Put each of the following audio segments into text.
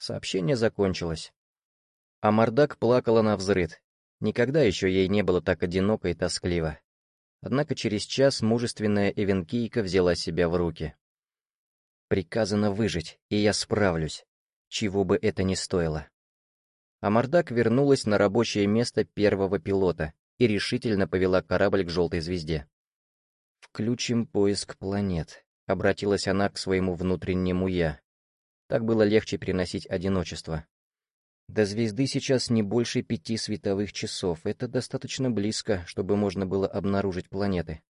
Сообщение закончилось. А Мордак плакала на взрыд. Никогда еще ей не было так одиноко и тоскливо. Однако через час мужественная Эвенкийка взяла себя в руки. «Приказано выжить, и я справлюсь, чего бы это ни стоило». А Мордак вернулась на рабочее место первого пилота и решительно повела корабль к желтой звезде. «Включим поиск планет», — обратилась она к своему внутреннему «я». Так было легче переносить одиночество. До звезды сейчас не больше пяти световых часов. Это достаточно близко, чтобы можно было обнаружить планеты.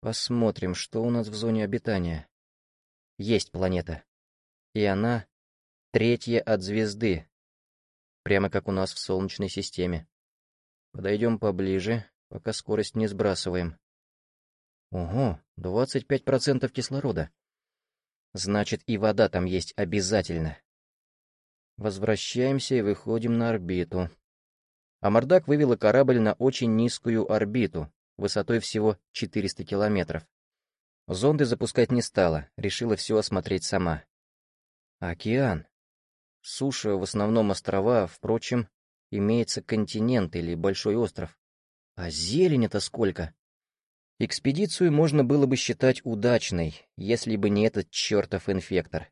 Посмотрим, что у нас в зоне обитания. Есть планета. И она третья от звезды. Прямо как у нас в Солнечной системе. Подойдем поближе, пока скорость не сбрасываем. Ого, 25% кислорода. Значит, и вода там есть обязательно. Возвращаемся и выходим на орбиту. Амардак вывела корабль на очень низкую орбиту, высотой всего 400 километров. Зонды запускать не стала, решила все осмотреть сама. Океан. Суша, в основном острова, впрочем, имеется континент или большой остров. А зелени-то сколько! Экспедицию можно было бы считать удачной, если бы не этот чертов инфектор.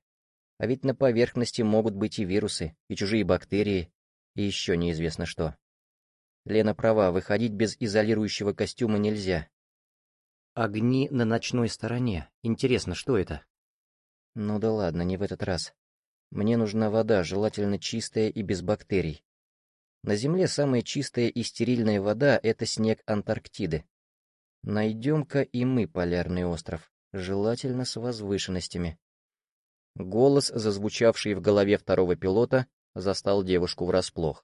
А ведь на поверхности могут быть и вирусы, и чужие бактерии, и еще неизвестно что. Лена права, выходить без изолирующего костюма нельзя. Огни на ночной стороне. Интересно, что это? Ну да ладно, не в этот раз. Мне нужна вода, желательно чистая и без бактерий. На Земле самая чистая и стерильная вода — это снег Антарктиды. Найдем-ка и мы полярный остров, желательно с возвышенностями. Голос, зазвучавший в голове второго пилота, застал девушку врасплох.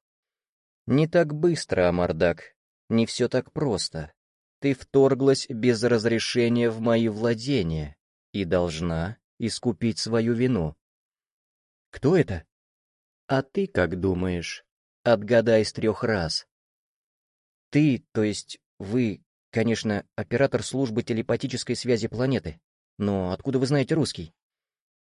«Не так быстро, Амардак. Не все так просто. Ты вторглась без разрешения в мои владения и должна искупить свою вину». «Кто это?» «А ты как думаешь? Отгадай с трех раз». «Ты, то есть вы, конечно, оператор службы телепатической связи планеты. Но откуда вы знаете русский?»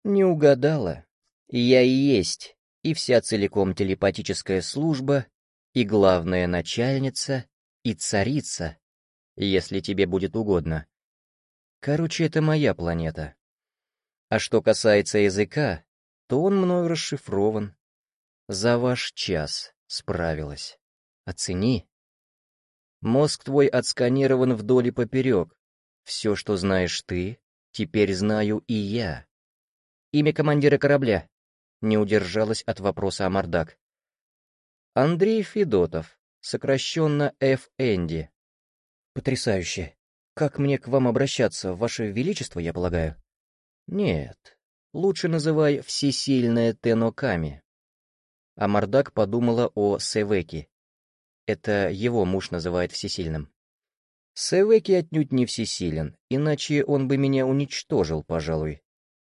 Не угадала. Я и есть, и вся целиком телепатическая служба, и главная начальница, и царица, если тебе будет угодно. Короче, это моя планета. А что касается языка, то он мною расшифрован. За ваш час справилась. Оцени. Мозг твой отсканирован вдоль и поперек. Все, что знаешь ты, теперь знаю и я. Имя командира корабля. Не удержалась от вопроса Амардак. Андрей Федотов, сокращенно Ф. Энди. Потрясающе. Как мне к вам обращаться, ваше величество, я полагаю? Нет, лучше называй всесильное Теноками. Амардак подумала о Севеке. Это его муж называет всесильным. Севеки отнюдь не всесилен, иначе он бы меня уничтожил, пожалуй.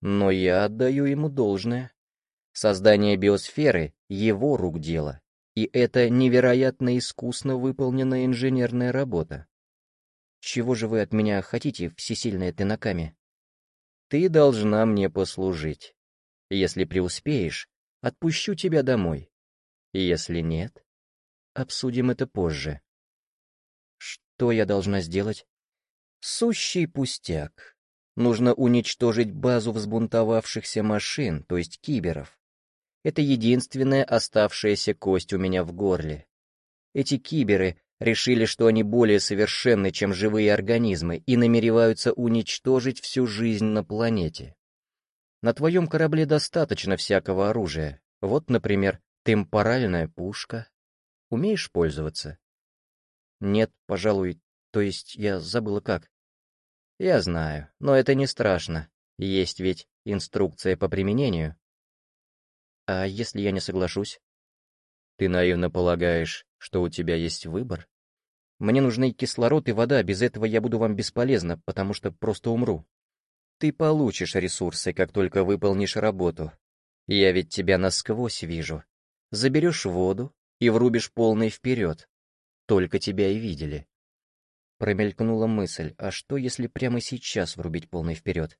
Но я отдаю ему должное. Создание биосферы — его рук дело, и это невероятно искусно выполненная инженерная работа. Чего же вы от меня хотите, всесильная Тенаками? Ты должна мне послужить. Если преуспеешь, отпущу тебя домой. Если нет, обсудим это позже. Что я должна сделать? Сущий пустяк. Нужно уничтожить базу взбунтовавшихся машин, то есть киберов. Это единственная оставшаяся кость у меня в горле. Эти киберы решили, что они более совершенны, чем живые организмы, и намереваются уничтожить всю жизнь на планете. На твоем корабле достаточно всякого оружия. Вот, например, темпоральная пушка. Умеешь пользоваться? Нет, пожалуй, то есть я забыла как. Я знаю, но это не страшно. Есть ведь инструкция по применению. А если я не соглашусь? Ты наивно полагаешь, что у тебя есть выбор? Мне нужны кислород и вода, без этого я буду вам бесполезна, потому что просто умру. Ты получишь ресурсы, как только выполнишь работу. Я ведь тебя насквозь вижу. Заберешь воду и врубишь полный вперед. Только тебя и видели. Промелькнула мысль, а что если прямо сейчас врубить полный вперед?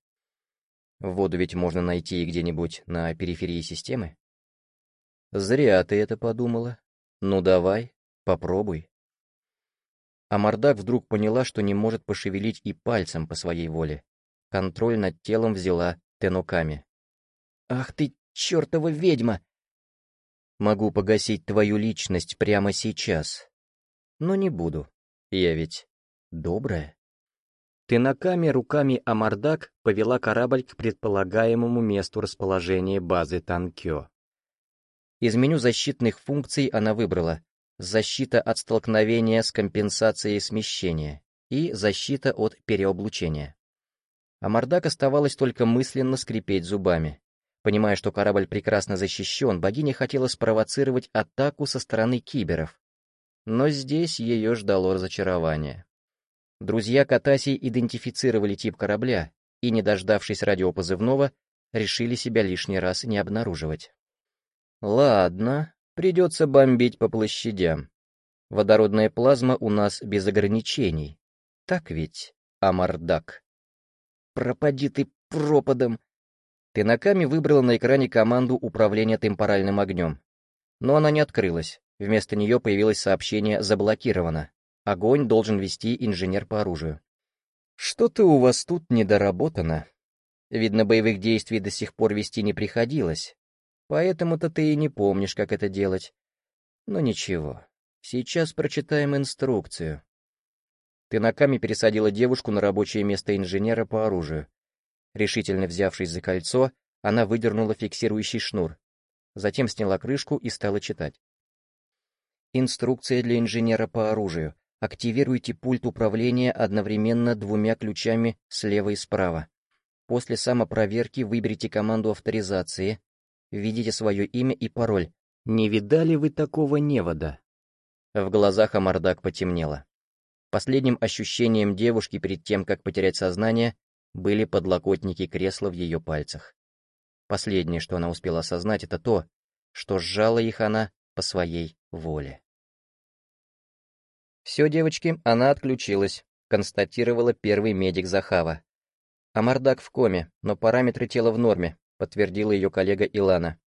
Воду ведь можно найти и где-нибудь на периферии системы. Зря ты это подумала. Ну давай, попробуй. А Мордак вдруг поняла, что не может пошевелить и пальцем по своей воле. Контроль над телом взяла Тенуками. «Ах ты, чертова ведьма!» «Могу погасить твою личность прямо сейчас. Но не буду. Я ведь добрая». Тенаками руками Амардак повела корабль к предполагаемому месту расположения базы Танкё. Из меню защитных функций она выбрала «Защита от столкновения с компенсацией смещения» и «Защита от переоблучения». А Мордак оставалось только мысленно скрипеть зубами. Понимая, что корабль прекрасно защищен, богиня хотела спровоцировать атаку со стороны киберов. Но здесь ее ждало разочарование. Друзья Катаси идентифицировали тип корабля и, не дождавшись радиопозывного, решили себя лишний раз не обнаруживать. Ладно, придется бомбить по площадям. Водородная плазма у нас без ограничений. Так ведь, Амардак? Пропади ты пропадом. Тынаками выбрала на экране команду управления темпоральным огнем. Но она не открылась. Вместо нее появилось сообщение «Заблокировано». Огонь должен вести инженер по оружию. Что-то у вас тут недоработано. Видно, боевых действий до сих пор вести не приходилось. Поэтому-то ты и не помнишь, как это делать. Но ничего, сейчас прочитаем инструкцию. Ты ногами пересадила девушку на рабочее место инженера по оружию. Решительно взявшись за кольцо, она выдернула фиксирующий шнур. Затем сняла крышку и стала читать. Инструкция для инженера по оружию. Активируйте пульт управления одновременно двумя ключами слева и справа. После самопроверки выберите команду авторизации, введите свое имя и пароль. Не видали вы такого невода? В глазах Амардак потемнело. Последним ощущением девушки перед тем, как потерять сознание, были подлокотники кресла в ее пальцах. Последнее, что она успела осознать, это то, что сжала их она по своей воле. «Все, девочки, она отключилась», — констатировала первый медик Захава. «Амардак в коме, но параметры тела в норме», — подтвердила ее коллега Илана.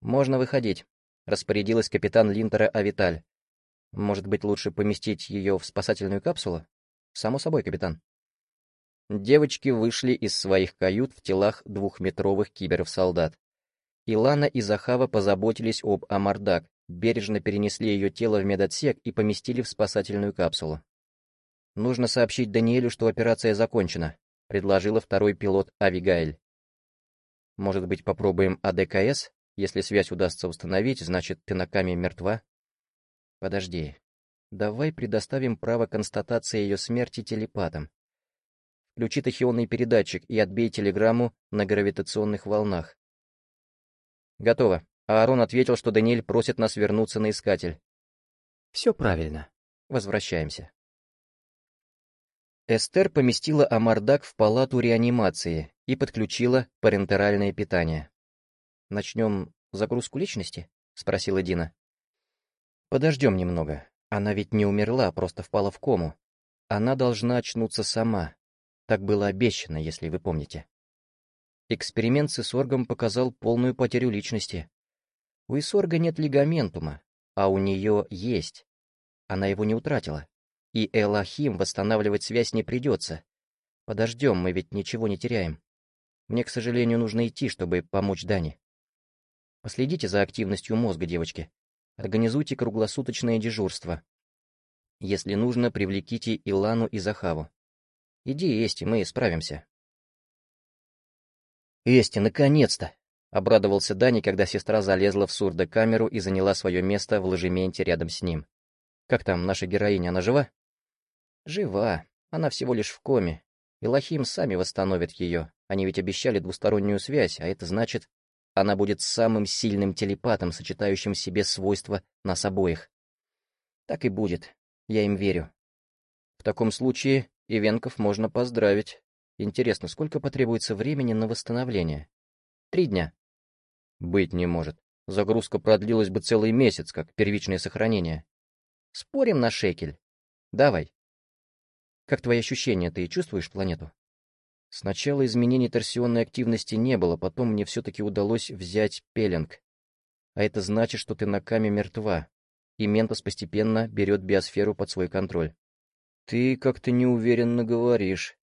«Можно выходить», — распорядилась капитан Линтера Авиталь. Может быть, лучше поместить ее в спасательную капсулу? Само собой, капитан. Девочки вышли из своих кают в телах двухметровых киберов-солдат. Илана и Захава позаботились об Амардак, бережно перенесли ее тело в медотсек и поместили в спасательную капсулу. «Нужно сообщить Даниэлю, что операция закончена», — предложила второй пилот Авигаэль. «Может быть, попробуем АДКС? Если связь удастся установить, значит, ты на каме мертва?» Подожди. Давай предоставим право констатации ее смерти телепатам. Включи тахионный передатчик и отбей телеграмму на гравитационных волнах. Готово. Аарон ответил, что Даниэль просит нас вернуться на Искатель. Все правильно. Возвращаемся. Эстер поместила Амардак в палату реанимации и подключила парентеральное питание. «Начнем загрузку личности?» — спросила Дина. Подождем немного. Она ведь не умерла, а просто впала в кому. Она должна очнуться сама. Так было обещано, если вы помните. Эксперимент с Исоргом показал полную потерю личности. У Исорга нет лигаментума, а у нее есть. Она его не утратила. И Элохим восстанавливать связь не придется. Подождем, мы ведь ничего не теряем. Мне, к сожалению, нужно идти, чтобы помочь Дане. Последите за активностью мозга, девочки. Организуйте круглосуточное дежурство. Если нужно, привлеките Илану и Захаву. Иди, Эсти, мы справимся. Эсти, наконец-то! Обрадовался Дани, когда сестра залезла в сурдокамеру и заняла свое место в ложементе рядом с ним. Как там, наша героиня, она жива? Жива. Она всего лишь в коме. И Лохим сами восстановят ее. Они ведь обещали двустороннюю связь, а это значит, она будет самым сильным телепатом, сочетающим в себе свойства нас обоих. Так и будет. Я им верю. В таком случае Ивенков можно поздравить. Интересно, сколько потребуется времени на восстановление? Три дня. Быть не может. Загрузка продлилась бы целый месяц, как первичное сохранение. Спорим на шекель? Давай. Как твои ощущения, ты чувствуешь планету? Сначала изменений торсионной активности не было, потом мне все-таки удалось взять пеленг. А это значит, что ты Наками мертва, и Ментос постепенно берет биосферу под свой контроль. Ты как-то неуверенно говоришь.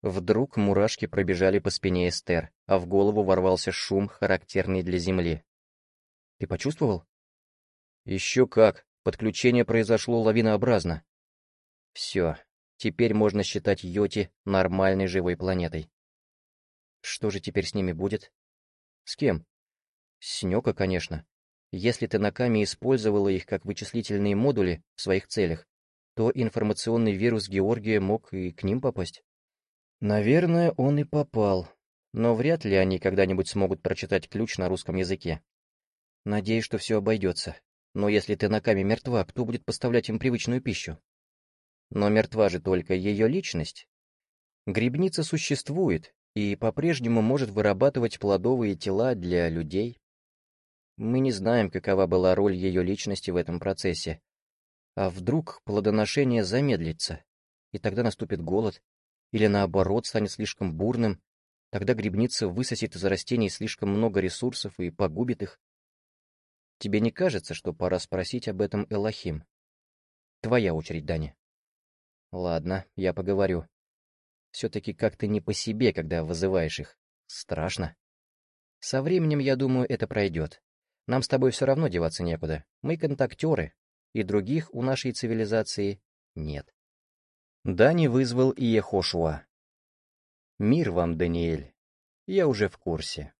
Вдруг мурашки пробежали по спине Эстер, а в голову ворвался шум, характерный для Земли. Ты почувствовал? Еще как. Подключение произошло лавинообразно. Все. Теперь можно считать Йоти нормальной живой планетой. Что же теперь с ними будет? С кем? С Нёка, конечно. Если ты Наками использовала их как вычислительные модули в своих целях, то информационный вирус Георгия мог и к ним попасть. Наверное, он и попал, но вряд ли они когда-нибудь смогут прочитать ключ на русском языке. Надеюсь, что все обойдется. Но если ты Наками мертва, кто будет поставлять им привычную пищу? Но мертва же только ее личность. Грибница существует и по-прежнему может вырабатывать плодовые тела для людей. Мы не знаем, какова была роль ее личности в этом процессе. А вдруг плодоношение замедлится, и тогда наступит голод, или наоборот станет слишком бурным, тогда грибница высосет из растений слишком много ресурсов и погубит их. Тебе не кажется, что пора спросить об этом Элохим? Твоя очередь, Даня. Ладно, я поговорю. Все-таки как-то не по себе, когда вызываешь их. Страшно. Со временем, я думаю, это пройдет. Нам с тобой все равно деваться некуда. Мы контактеры, и других у нашей цивилизации нет. Дани вызвал и Ехошуа. «Мир вам, Даниэль. Я уже в курсе.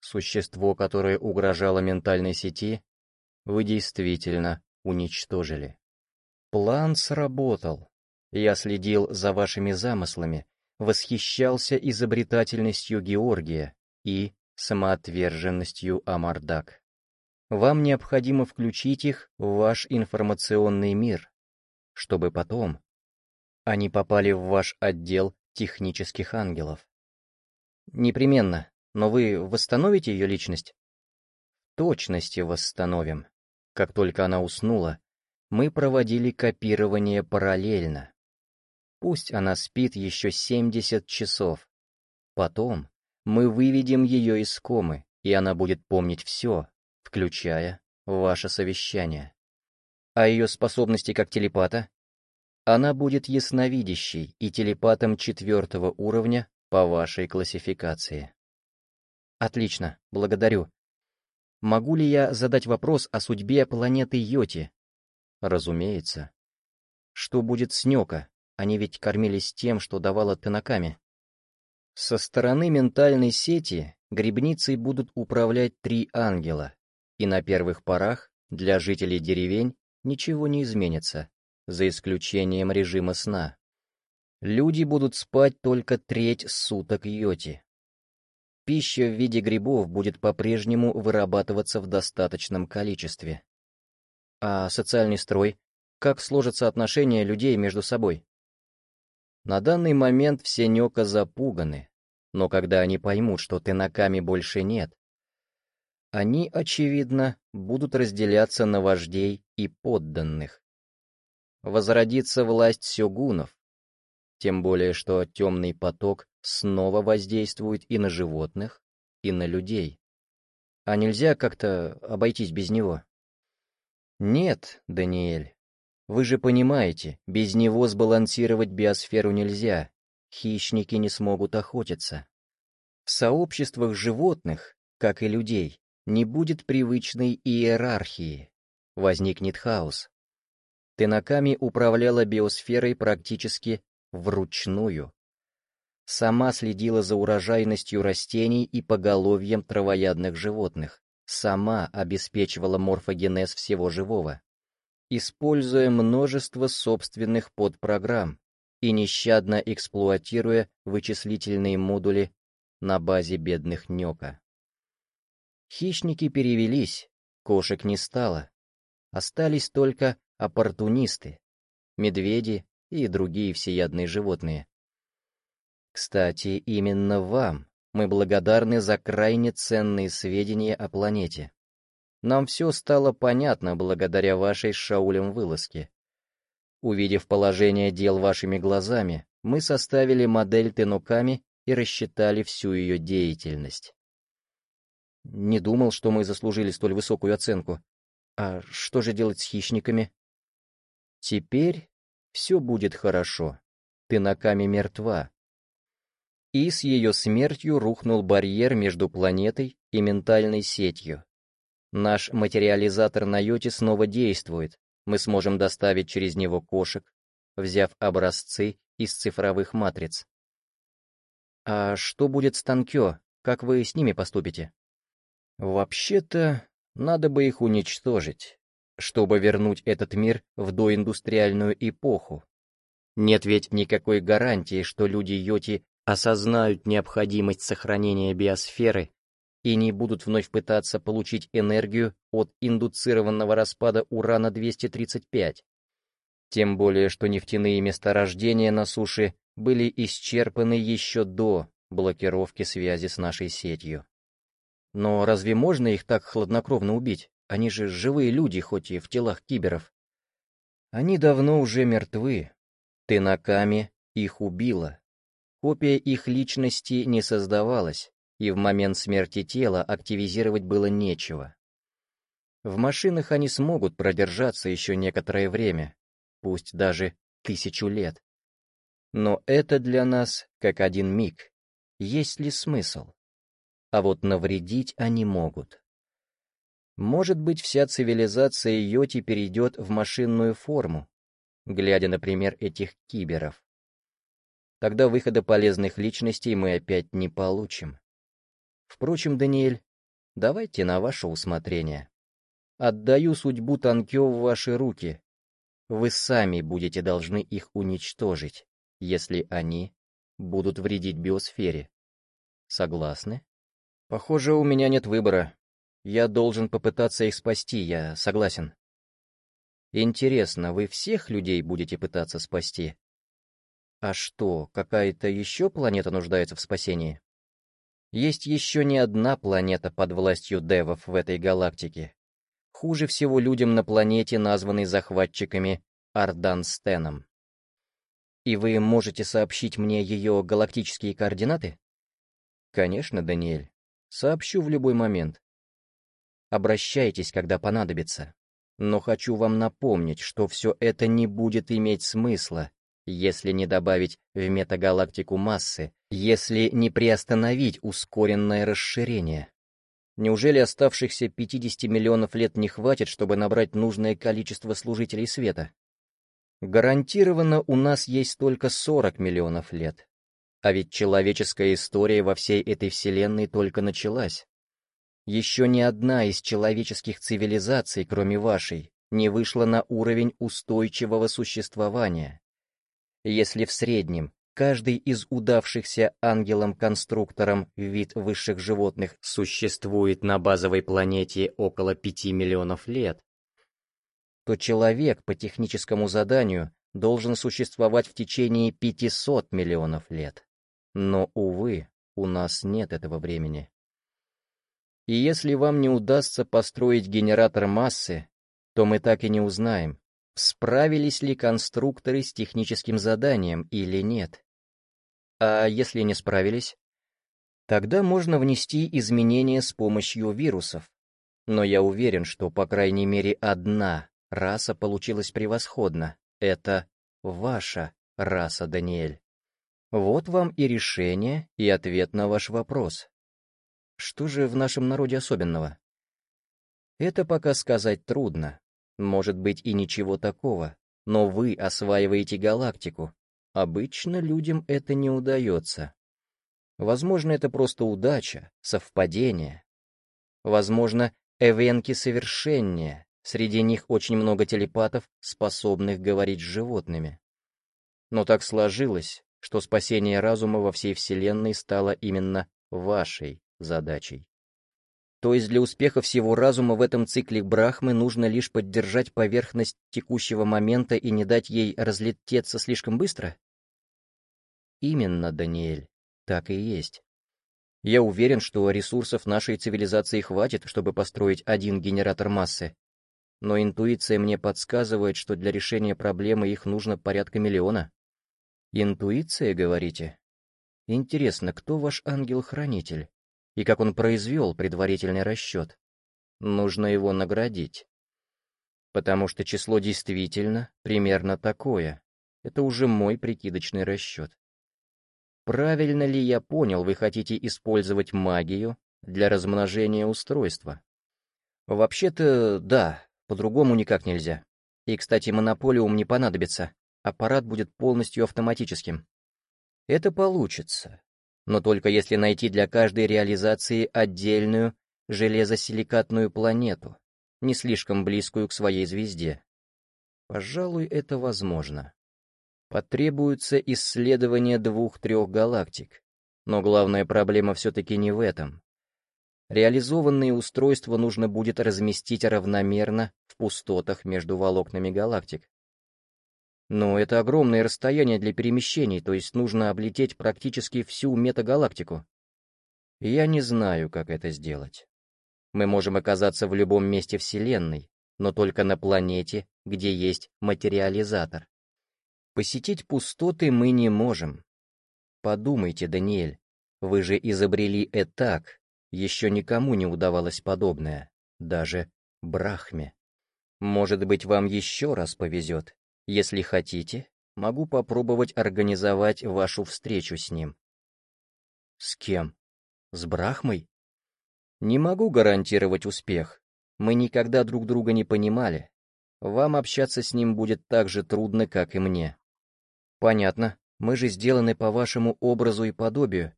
Существо, которое угрожало ментальной сети, вы действительно уничтожили. План сработал. Я следил за вашими замыслами, восхищался изобретательностью Георгия и самоотверженностью Амардак. Вам необходимо включить их в ваш информационный мир, чтобы потом они попали в ваш отдел технических ангелов. Непременно, но вы восстановите ее личность? Точности восстановим. Как только она уснула, мы проводили копирование параллельно. Пусть она спит еще 70 часов. Потом мы выведем ее из комы, и она будет помнить все, включая ваше совещание. А ее способности как телепата? Она будет ясновидящей и телепатом четвертого уровня по вашей классификации. Отлично, благодарю. Могу ли я задать вопрос о судьбе планеты Йоти? Разумеется. Что будет с Нёка? Они ведь кормились тем, что давала Тенаками. Со стороны ментальной сети грибницей будут управлять три ангела, и на первых порах для жителей деревень ничего не изменится, за исключением режима сна. Люди будут спать только треть суток йоти. Пища в виде грибов будет по-прежнему вырабатываться в достаточном количестве. А социальный строй? Как сложатся отношения людей между собой? На данный момент все Нёка запуганы, но когда они поймут, что Тенаками больше нет, они, очевидно, будут разделяться на вождей и подданных. Возродится власть сёгунов, тем более что темный поток снова воздействует и на животных, и на людей. А нельзя как-то обойтись без него? Нет, Даниэль. Вы же понимаете, без него сбалансировать биосферу нельзя, хищники не смогут охотиться. В сообществах животных, как и людей, не будет привычной иерархии, возникнет хаос. Тенаками управляла биосферой практически вручную. Сама следила за урожайностью растений и поголовьем травоядных животных, сама обеспечивала морфогенез всего живого, используя множество собственных подпрограмм и нещадно эксплуатируя вычислительные модули на базе бедных Нёка. Хищники перевелись, кошек не стало. Остались только оппортунисты, медведи и другие всеядные животные. Кстати, именно вам мы благодарны за крайне ценные сведения о планете. Нам все стало понятно благодаря вашей с Шаулем вылазке. Увидев положение дел вашими глазами, мы составили модель Тенуками и рассчитали всю ее деятельность. Не думал, что мы заслужили столь высокую оценку. А что же делать с хищниками? Теперь все будет хорошо. Ты Наками мертва. И с ее смертью рухнул барьер между планетой и ментальной сетью. Наш материализатор на Йоте снова действует. Мы сможем доставить через него кошек, взяв образцы из цифровых матриц. А что будет с Танкё? Как вы с ними поступите? Вообще-то, надо бы их уничтожить, чтобы вернуть этот мир в доиндустриальную эпоху. Нет ведь никакой гарантии, что люди Йоти осознают необходимость сохранения биосферы и не будут вновь пытаться получить энергию от индуцированного распада урана-235. Тем более, что нефтяные месторождения на суше были исчерпаны еще до блокировки связи с нашей сетью. Но разве можно их так хладнокровно убить? Они же живые люди, хоть и в телах киберов. Они давно уже мертвы. Ты на Каме их убила. Копия их личности не создавалась, и в момент смерти тела активизировать было нечего. В машинах они смогут продержаться еще некоторое время, пусть даже тысячу лет. Но это для нас как один миг. Есть ли смысл? А вот навредить они могут. Может быть, вся цивилизация Йоти перейдет в машинную форму, глядя, например, этих киберов. Тогда выхода полезных личностей мы опять не получим. Впрочем, Даниэль, давайте на ваше усмотрение. Отдаю судьбу Танкё в ваши руки. Вы сами будете должны их уничтожить, если они будут вредить биосфере. Согласны? Похоже, у меня нет выбора. Я должен попытаться их спасти, я согласен. Интересно, вы всех людей будете пытаться спасти? А что, какая-то еще планета нуждается в спасении? Есть еще не одна планета под властью девов в этой галактике. Хуже всего людям на планете, названной захватчиками Арданстеном. И вы можете сообщить мне ее галактические координаты? Конечно, Даниэль. Сообщу в любой момент. Обращайтесь, когда понадобится. Но хочу вам напомнить, что все это не будет иметь смысла, если не добавить в метагалактику массы, если не приостановить ускоренное расширение. Неужели оставшихся 50 миллионов лет не хватит, чтобы набрать нужное количество служителей света? Гарантированно у нас есть только 40 миллионов лет. А ведь человеческая история во всей этой вселенной только началась. Еще ни одна из человеческих цивилизаций, кроме вашей, не вышла на уровень устойчивого существования. Если в среднем каждый из удавшихся ангелом-конструктором вид высших животных существует на базовой планете около 5 миллионов лет, то человек по техническому заданию должен существовать в течение 500 миллионов лет. Но, увы, у нас нет этого времени. И если вам не удастся построить генератор массы, то мы так и не узнаем, справились ли конструкторы с техническим заданием или нет. А если не справились? Тогда можно внести изменения с помощью вирусов. Но я уверен, что по крайней мере одна раса получилась превосходно. Это ваша раса, Даниэль. Вот вам и решение, и ответ на ваш вопрос. Что же в нашем народе особенного? Это пока сказать трудно. Может быть и ничего такого, но вы осваиваете галактику. Обычно людям это не удается. Возможно, это просто удача, совпадение. Возможно, эвенки совершеннее, среди них очень много телепатов, способных говорить с животными. Но так сложилось, что спасение разума во всей Вселенной стало именно вашей задачей. То есть для успеха всего разума в этом цикле Брахмы нужно лишь поддержать поверхность текущего момента и не дать ей разлететься слишком быстро? Именно, Даниэль, так и есть. Я уверен, что ресурсов нашей цивилизации хватит, чтобы построить один генератор массы. Но интуиция мне подсказывает, что для решения проблемы их нужно порядка миллиона. Интуиция, говорите? Интересно, кто ваш ангел-хранитель? и как он произвел предварительный расчет. Нужно его наградить. Потому что число действительно примерно такое. Это уже мой прикидочный расчет. Правильно ли я понял, вы хотите использовать магию для размножения устройства? Вообще-то, да, по-другому никак нельзя. И, кстати, монополиум не понадобится. Аппарат будет полностью автоматическим. Это получится. Но только если найти для каждой реализации отдельную железосиликатную планету, не слишком близкую к своей звезде. Пожалуй, это возможно. Потребуется исследование двух-трех галактик. Но главная проблема все-таки не в этом. Реализованные устройства нужно будет разместить равномерно в пустотах между волокнами галактик. Но это огромное расстояние для перемещений, то есть нужно облететь практически всю метагалактику. Я не знаю, как это сделать. Мы можем оказаться в любом месте Вселенной, но только на планете, где есть материализатор. Посетить пустоты мы не можем. Подумайте, Даниэль, вы же изобрели Этак, еще никому не удавалось подобное, даже Брахме. Может быть, вам еще раз повезет. Если хотите, могу попробовать организовать вашу встречу с ним. С кем? С Брахмой? Не могу гарантировать успех. Мы никогда друг друга не понимали. Вам общаться с ним будет так же трудно, как и мне. Понятно. Мы же сделаны по вашему образу и подобию.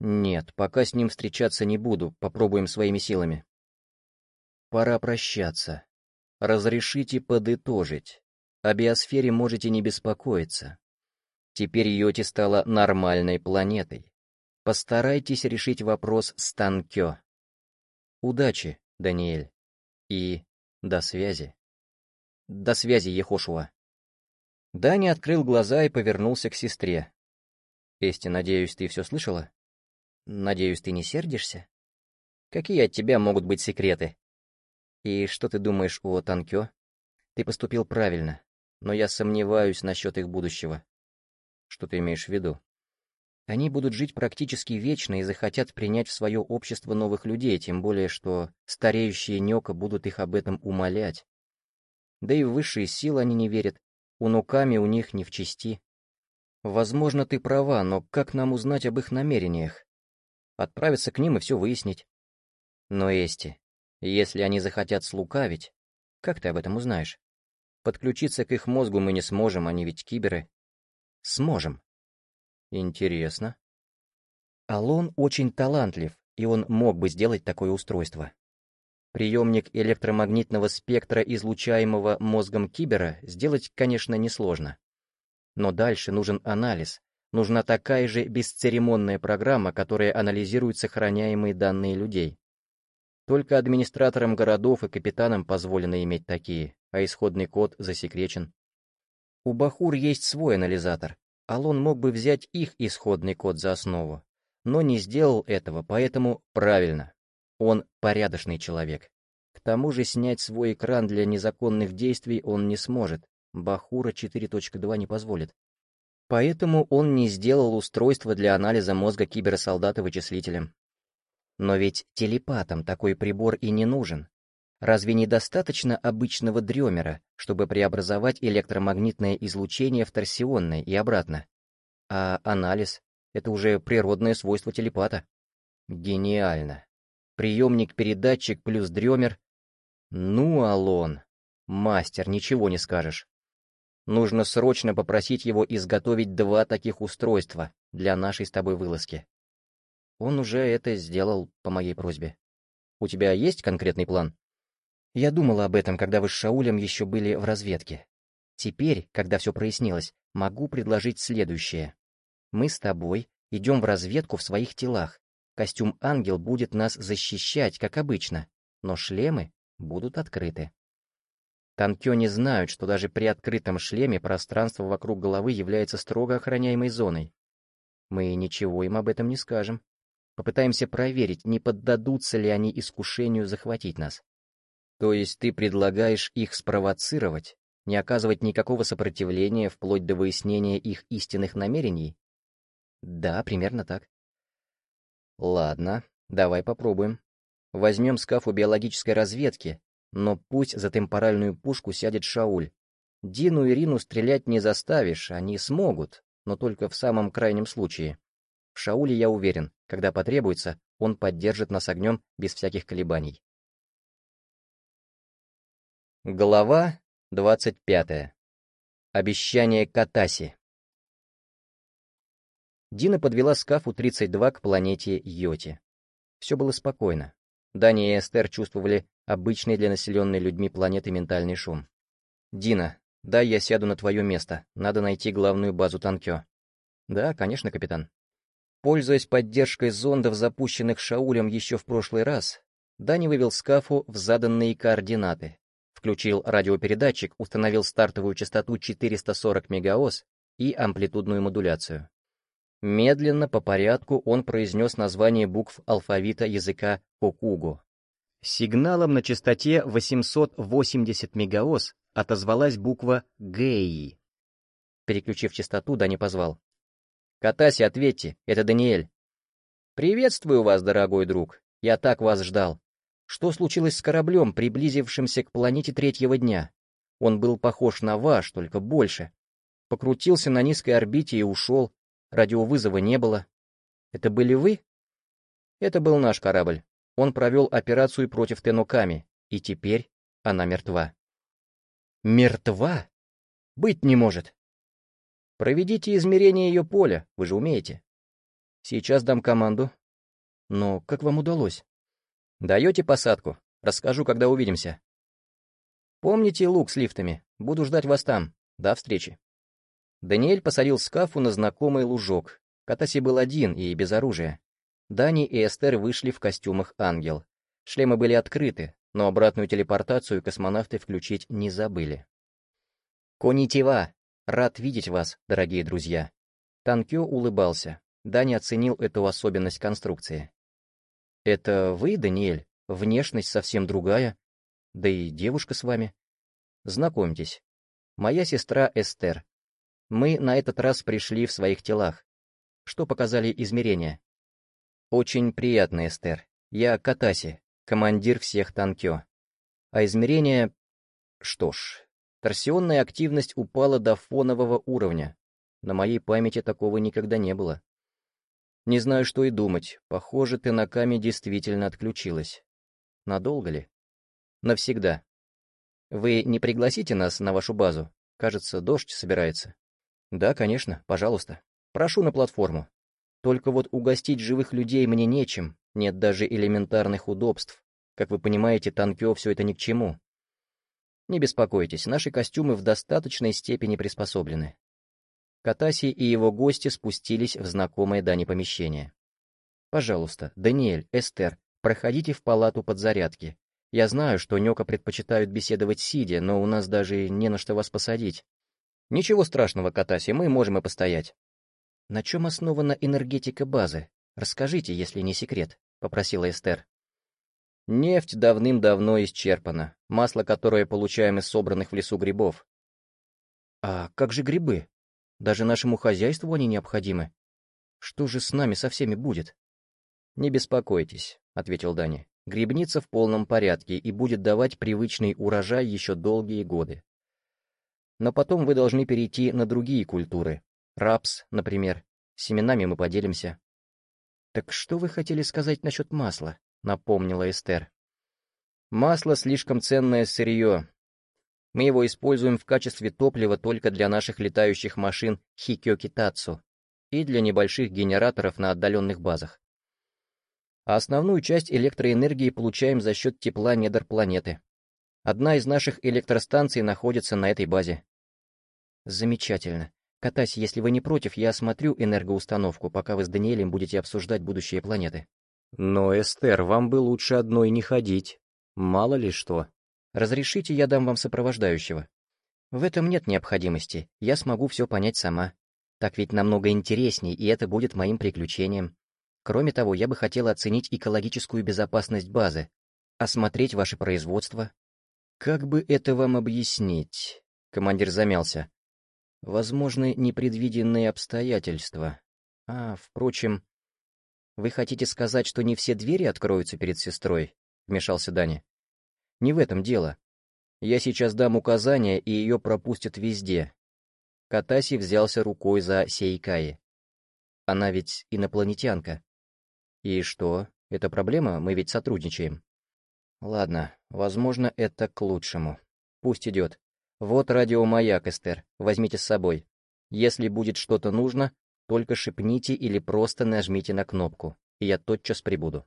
Нет, пока с ним встречаться не буду, попробуем своими силами. Пора прощаться. Разрешите подытожить. О биосфере можете не беспокоиться. Теперь Йоти стала нормальной планетой. Постарайтесь решить вопрос с Танкё. Удачи, Даниэль. И до связи. До связи, Ехошуа. Дани открыл глаза и повернулся к сестре. «Эсти, надеюсь, ты все слышала?» «Надеюсь, ты не сердишься?» «Какие от тебя могут быть секреты?» «И что ты думаешь о Танкё?» «Ты поступил правильно, но я сомневаюсь насчет их будущего». «Что ты имеешь в виду?» Они будут жить практически вечно и захотят принять в свое общество новых людей, тем более что стареющие Нёка будут их об этом умолять. Да и в высшие силы они не верят, унуками у них не в чести. Возможно, ты права, но как нам узнать об их намерениях? Отправиться к ним и все выяснить. Но, Эсти, если они захотят слукавить, как ты об этом узнаешь? Подключиться к их мозгу мы не сможем, они ведь киберы. Сможем. Интересно. Алон очень талантлив, и он мог бы сделать такое устройство. Приемник электромагнитного спектра, излучаемого мозгом кибера, сделать, конечно, несложно. Но дальше нужен анализ, нужна такая же бесцеремонная программа, которая анализирует сохраняемые данные людей. Только администраторам городов и капитанам позволено иметь такие, а исходный код засекречен. У Бахур есть свой анализатор, Алон мог бы взять их исходный код за основу, но не сделал этого, поэтому правильно. Он порядочный человек. К тому же снять свой экран для незаконных действий он не сможет. Бахура 4.2 не позволит. Поэтому он не сделал устройство для анализа мозга киберсолдата вычислителем. Но ведь телепатам такой прибор и не нужен. Разве недостаточно обычного дремера, чтобы преобразовать электромагнитное излучение в торсионное и обратно? А анализ — это уже природное свойство телепата. Гениально. Приемник-передатчик плюс дремер. Ну, Алон, мастер, ничего не скажешь. Нужно срочно попросить его изготовить два таких устройства для нашей с тобой вылазки. Он уже это сделал по моей просьбе. У тебя есть конкретный план? Я думала об этом, когда вы с Шаулем еще были в разведке. Теперь, когда все прояснилось, могу предложить следующее. Мы с тобой идем в разведку в своих телах. Костюм ангел будет нас защищать, как обычно, но шлемы будут открыты. Танкё не знают, что даже при открытом шлеме пространство вокруг головы является строго охраняемой зоной. Мы ничего им об этом не скажем. Попытаемся проверить, не поддадутся ли они искушению захватить нас. То есть ты предлагаешь их спровоцировать, не оказывать никакого сопротивления вплоть до выяснения их истинных намерений? Да, примерно так. Ладно, Давай попробуем. Возьмем скафу биологической разведки, но пусть за темпоральную пушку сядет Шауль. Дину и Рину стрелять не заставишь, они смогут, но только в самом крайнем случае. В Шауле я уверен, когда потребуется, он поддержит нас огнем без всяких колебаний. Глава двадцать пятая. Обещание Катаси. Дина подвела Скафу-32 к планете Йоти. Все было спокойно. Дани и Эстер чувствовали обычный для населенной людьми планеты ментальный шум. «Дина, дай я сяду на твое место. Надо найти главную базу Танкё». «Да, конечно, капитан». Пользуясь поддержкой зондов, запущенных Шаулем еще в прошлый раз, Дани вывел Скафу в заданные координаты, включил радиопередатчик, установил стартовую частоту 440 МГц и амплитудную модуляцию. Медленно, по порядку, он произнес название букв алфавита языка Кокуго. Сигналом на частоте 880 МГц отозвалась буква «Геи». Переключив частоту, Дани позвал. «Катаси, ответьте, это Даниэль». «Приветствую вас, дорогой друг. Я так вас ждал. Что случилось с кораблем, приблизившимся к планете третьего дня? Он был похож на ваш, только больше. Покрутился на низкой орбите и ушел, Радиовызова не было. Это были вы? Это был наш корабль. Он провел операцию против Тенуками, и теперь она мертва. Мертва? Быть не может. Проведите измерение ее поля, вы же умеете. Сейчас дам команду. Но как вам удалось? Даете посадку. Расскажу, когда увидимся. Помните лук с лифтами. Буду ждать вас там. До встречи. Даниэль посадил Скафу на знакомый лужок. Катаси был один и без оружия. Дани и Эстер вышли в костюмах ангел. Шлемы были открыты, но обратную телепортацию космонавты включить не забыли. «Конитива! Рад видеть вас, дорогие друзья!» Танкё улыбался. Дани оценил эту особенность конструкции. «Это вы, Даниэль? Внешность совсем другая. Да и девушка с вами. Знакомьтесь. Моя сестра Эстер, мы на этот раз пришли в своих телах. Что показали измерения? Очень приятно, Эстер. Я Катаси, командир всех Танкё. А измерения... Что ж, торсионная активность упала до фонового уровня. На моей памяти такого никогда не было. Не знаю, что и думать. Похоже, ты на Каме действительно отключилась. Надолго ли? Навсегда. Вы не пригласите нас на вашу базу? Кажется, дождь собирается. «Да, конечно, пожалуйста. Прошу на платформу. Только вот угостить живых людей мне нечем, нет даже элементарных удобств. Как вы понимаете, танкё все это ни к чему. Не беспокойтесь, наши костюмы в достаточной степени приспособлены». Катаси и его гости спустились в знакомое Дани помещение. «Пожалуйста, Даниэль, Эстер, проходите в палату подзарядки. Я знаю, что Нёка предпочитают беседовать сидя, но у нас даже не на что вас посадить. Ничего страшного, Катаси, мы можем и постоять. На чем основана энергетика базы? Расскажите, если не секрет, попросила Эстер. Нефть давным-давно исчерпана, масло, которое получаем из собранных в лесу грибов. А как же грибы? Даже нашему хозяйству они необходимы. Что же с нами со всеми будет? Не беспокойтесь, ответил Дани. Грибница в полном порядке и будет давать привычный урожай еще долгие годы. Но потом вы должны перейти на другие культуры. Рапс, например. Семенами мы поделимся. «Так что вы хотели сказать насчет масла?» — напомнила Эстер. «Масло — слишком ценное сырье. Мы его используем в качестве топлива только для наших летающих машин Хикёки-Тацу и для небольших генераторов на отдаленных базах. А основную часть электроэнергии получаем за счет тепла недр планеты. Одна из наших электростанций находится на этой базе. Замечательно. Катась, если вы не против, я осмотрю энергоустановку, пока вы с Даниэлем будете обсуждать будущие планеты. Но, Эстер, вам бы лучше одной не ходить. Мало ли что. Разрешите, я дам вам сопровождающего. В этом нет необходимости, я смогу все понять сама. Так ведь намного интересней, и это будет моим приключением. Кроме того, я бы хотела оценить экологическую безопасность базы, осмотреть ваше производство, «Как бы это вам объяснить?» Командир замялся. «Возможны непредвиденные обстоятельства. А, впрочем, «Вы хотите сказать, что не все двери откроются перед сестрой?» — вмешался Даня. «Не в этом дело. Я сейчас дам указания, и ее пропустят везде». Катаси взялся рукой за Сейкаи. «Она ведь инопланетянка». «И что? Это проблема? Мы ведь сотрудничаем». «Ладно, возможно, это к лучшему. Пусть идет. Вот радиомаяк, Эстер, возьмите с собой. Если будет что-то нужно, только шепните или просто нажмите на кнопку, и я тотчас прибуду.